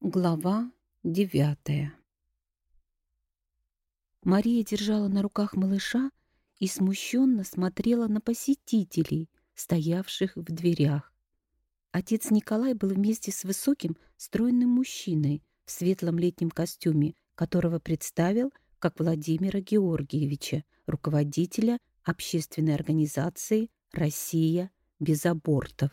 Глава девятая Мария держала на руках малыша и смущенно смотрела на посетителей, стоявших в дверях. Отец Николай был вместе с высоким, стройным мужчиной в светлом летнем костюме, которого представил как Владимира Георгиевича, руководителя общественной организации «Россия без абортов».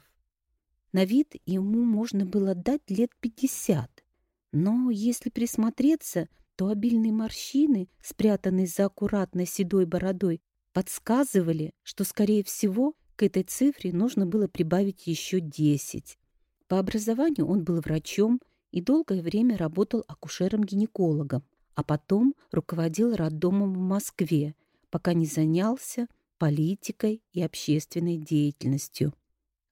На вид ему можно было дать лет пятьдесят, но если присмотреться, то обильные морщины, спрятанные за аккуратной седой бородой, подсказывали, что, скорее всего, к этой цифре нужно было прибавить еще десять. По образованию он был врачом и долгое время работал акушером-гинекологом, а потом руководил роддомом в Москве, пока не занялся политикой и общественной деятельностью.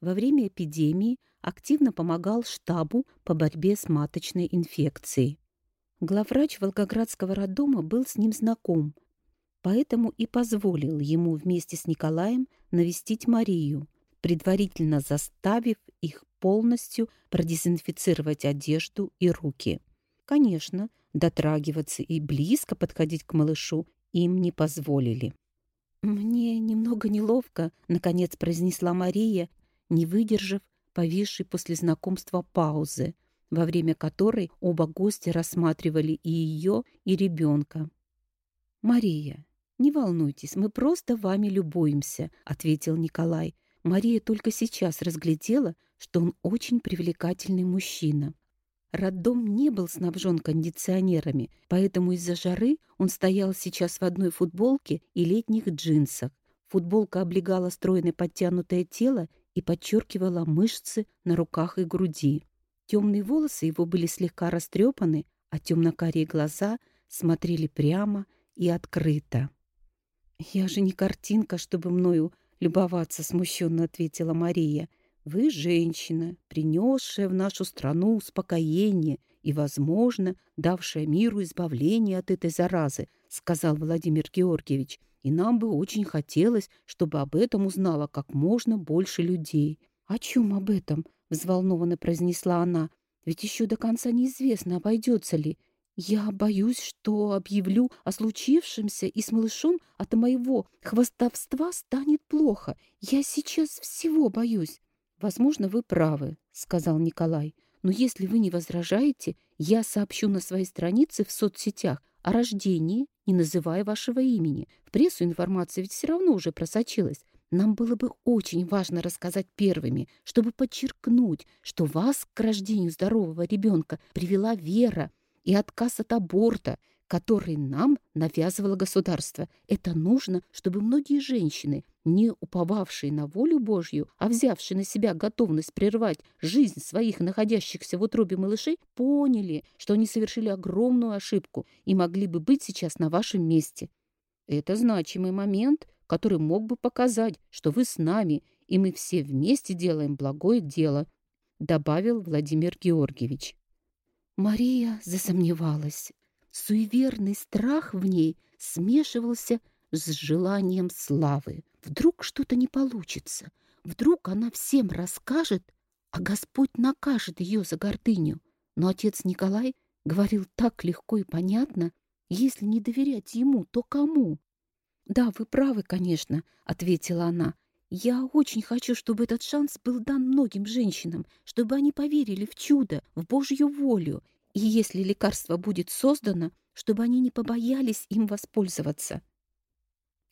Во время эпидемии активно помогал штабу по борьбе с маточной инфекцией. Главврач Волгоградского роддома был с ним знаком, поэтому и позволил ему вместе с Николаем навестить Марию, предварительно заставив их полностью продезинфицировать одежду и руки. Конечно, дотрагиваться и близко подходить к малышу им не позволили. «Мне немного неловко», — наконец произнесла Мария, не выдержав повисшей после знакомства паузы, во время которой оба гостя рассматривали и ее, и ребенка. «Мария, не волнуйтесь, мы просто вами любуемся», — ответил Николай. Мария только сейчас разглядела, что он очень привлекательный мужчина. Роддом не был снабжен кондиционерами, поэтому из-за жары он стоял сейчас в одной футболке и летних джинсах. Футболка облегала стройное подтянутое тело и подчеркивала мышцы на руках и груди. Темные волосы его были слегка растрепаны, а темно-карие глаза смотрели прямо и открыто. «Я же не картинка, чтобы мною любоваться», — смущенно ответила Мария. «Вы женщина, принесшая в нашу страну успокоение и, возможно, давшая миру избавление от этой заразы», — сказал Владимир Георгиевич и нам бы очень хотелось, чтобы об этом узнало как можно больше людей. «О чем об этом?» — взволнованно произнесла она. «Ведь еще до конца неизвестно, обойдется ли. Я боюсь, что объявлю о случившемся, и с малышом от моего хвостовства станет плохо. Я сейчас всего боюсь». «Возможно, вы правы», — сказал Николай. «Но если вы не возражаете, я сообщу на своей странице в соцсетях о рождении, не называя вашего имени. В прессу информация ведь все равно уже просочилась. Нам было бы очень важно рассказать первыми, чтобы подчеркнуть, что вас к рождению здорового ребенка привела вера и отказ от аборта, который нам навязывало государство. Это нужно, чтобы многие женщины, не уповавшие на волю Божью, а взявшие на себя готовность прервать жизнь своих находящихся в утробе малышей, поняли, что они совершили огромную ошибку и могли бы быть сейчас на вашем месте. Это значимый момент, который мог бы показать, что вы с нами, и мы все вместе делаем благое дело, добавил Владимир Георгиевич. Мария засомневалась. Суеверный страх в ней смешивался с желанием славы. Вдруг что-то не получится, вдруг она всем расскажет, а Господь накажет ее за гордыню. Но отец Николай говорил так легко и понятно, если не доверять ему, то кому? «Да, вы правы, конечно», — ответила она. «Я очень хочу, чтобы этот шанс был дан многим женщинам, чтобы они поверили в чудо, в Божью волю, и если лекарство будет создано, чтобы они не побоялись им воспользоваться».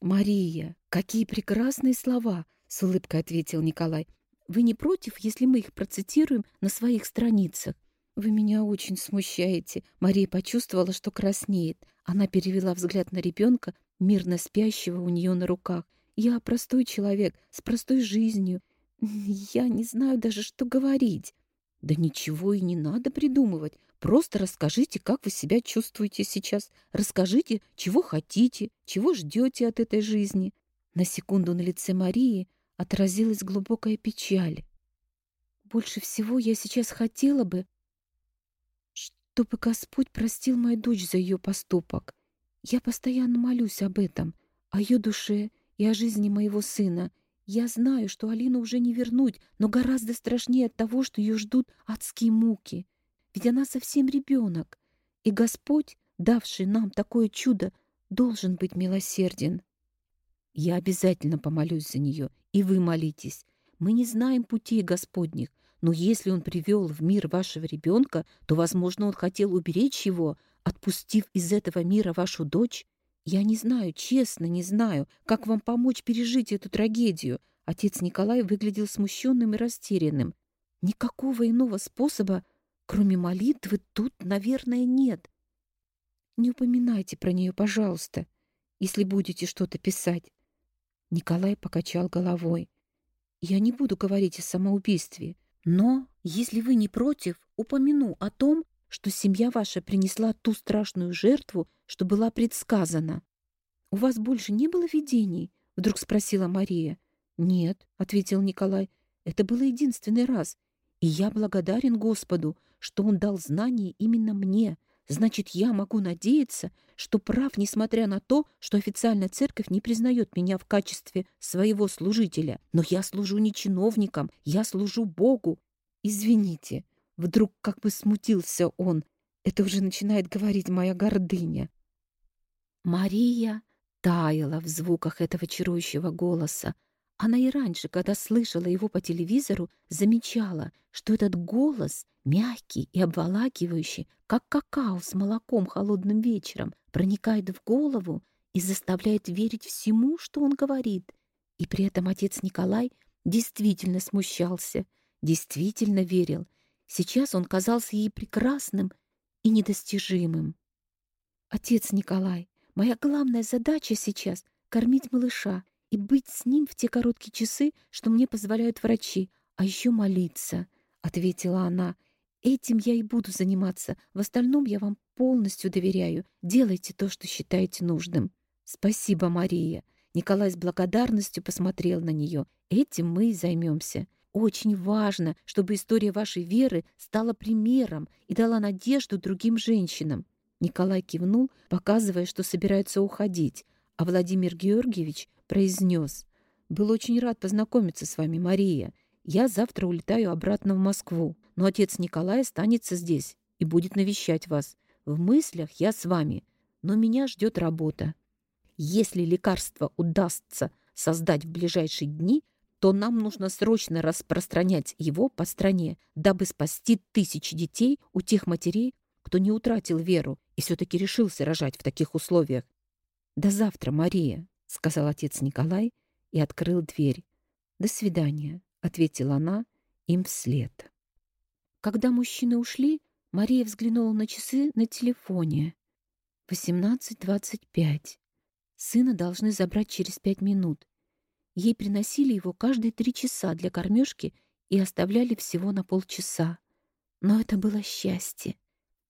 «Мария, какие прекрасные слова!» — с улыбкой ответил Николай. «Вы не против, если мы их процитируем на своих страницах?» «Вы меня очень смущаете». Мария почувствовала, что краснеет. Она перевела взгляд на ребенка, мирно спящего у нее на руках. «Я простой человек, с простой жизнью. Я не знаю даже, что говорить». «Да ничего и не надо придумывать. Просто расскажите, как вы себя чувствуете сейчас. Расскажите, чего хотите, чего ждете от этой жизни. На секунду на лице Марии отразилась глубокая печаль. Больше всего я сейчас хотела бы, чтобы Господь простил мою дочь за ее поступок. Я постоянно молюсь об этом, о ее душе и о жизни моего сына. Я знаю, что Алину уже не вернуть, но гораздо страшнее от того, что ее ждут адские муки. Ведь она совсем ребенок, и Господь, давший нам такое чудо, должен быть милосерден. Я обязательно помолюсь за нее, и вы молитесь. Мы не знаем путей Господних, но если Он привел в мир вашего ребенка, то, возможно, Он хотел уберечь его, отпустив из этого мира вашу дочь. Я не знаю, честно не знаю, как вам помочь пережить эту трагедию. Отец Николай выглядел смущенным и растерянным. Никакого иного способа, кроме молитвы, тут, наверное, нет. Не упоминайте про нее, пожалуйста, если будете что-то писать. Николай покачал головой. Я не буду говорить о самоубийстве, но, если вы не против, упомяну о том, что семья ваша принесла ту страшную жертву, что была предсказана. «У вас больше не было видений?» — вдруг спросила Мария. «Нет», — ответил Николай, — «это было единственный раз, и я благодарен Господу, что Он дал знание именно мне, Значит, я могу надеяться, что прав, несмотря на то, что официальная церковь не признает меня в качестве своего служителя. Но я служу не чиновникам, я служу Богу. Извините, вдруг как бы смутился он. Это уже начинает говорить моя гордыня. Мария таяла в звуках этого чарующего голоса, она и раньше, когда слышала его по телевизору, замечала, что этот голос, мягкий и обволакивающий, как какао с молоком холодным вечером, проникает в голову и заставляет верить всему, что он говорит. И при этом отец Николай действительно смущался, действительно верил. Сейчас он казался ей прекрасным и недостижимым. «Отец Николай, моя главная задача сейчас — кормить малыша и быть с ним в те короткие часы, что мне позволяют врачи, а еще молиться», — ответила она. «Этим я и буду заниматься. В остальном я вам полностью доверяю. Делайте то, что считаете нужным». «Спасибо, Мария». Николай с благодарностью посмотрел на нее. «Этим мы и займемся. Очень важно, чтобы история вашей веры стала примером и дала надежду другим женщинам». Николай кивнул, показывая, что собирается уходить, а Владимир Георгиевич произнес. «Был очень рад познакомиться с вами, Мария. Я завтра улетаю обратно в Москву, но отец Николай останется здесь и будет навещать вас. В мыслях я с вами, но меня ждет работа. Если лекарство удастся создать в ближайшие дни, то нам нужно срочно распространять его по стране, дабы спасти тысячи детей у тех матерей, кто не утратил веру и все-таки решился рожать в таких условиях. До завтра, Мария сказал отец Николай и открыл дверь. «До свидания», — ответила она им вслед. Когда мужчины ушли, Мария взглянула на часы на телефоне. Восемнадцать двадцать пять. Сына должны забрать через пять минут. Ей приносили его каждые три часа для кормежки и оставляли всего на полчаса. Но это было счастье.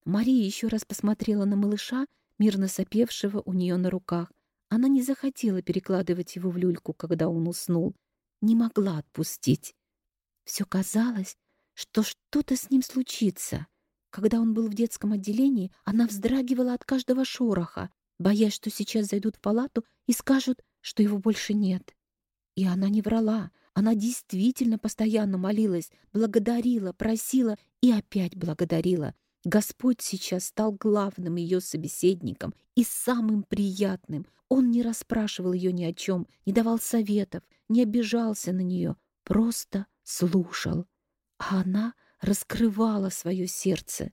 Мария еще раз посмотрела на малыша, мирно сопевшего у нее на руках, она не захотела перекладывать его в люльку, когда он уснул. Не могла отпустить. Все казалось, что что-то с ним случится. Когда он был в детском отделении, она вздрагивала от каждого шороха, боясь, что сейчас зайдут в палату и скажут, что его больше нет. И она не врала. Она действительно постоянно молилась, благодарила, просила и опять благодарила. Господь сейчас стал главным ее собеседником и самым приятным. Он не расспрашивал ее ни о чем, не давал советов, не обижался на нее, просто слушал. А она раскрывала свое сердце,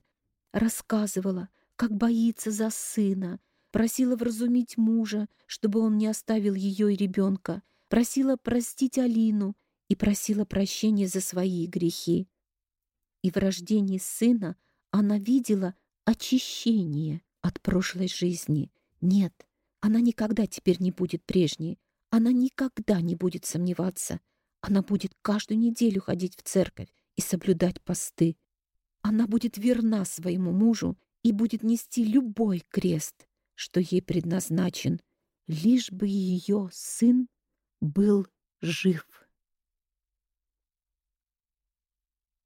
рассказывала, как боится за сына, просила вразумить мужа, чтобы он не оставил ее и ребенка, просила простить Алину и просила прощения за свои грехи. И в рождении сына — она видела очищение от прошлой жизни. Нет, она никогда теперь не будет прежней. Она никогда не будет сомневаться. Она будет каждую неделю ходить в церковь и соблюдать посты. Она будет верна своему мужу и будет нести любой крест, что ей предназначен, лишь бы ее сын был жив.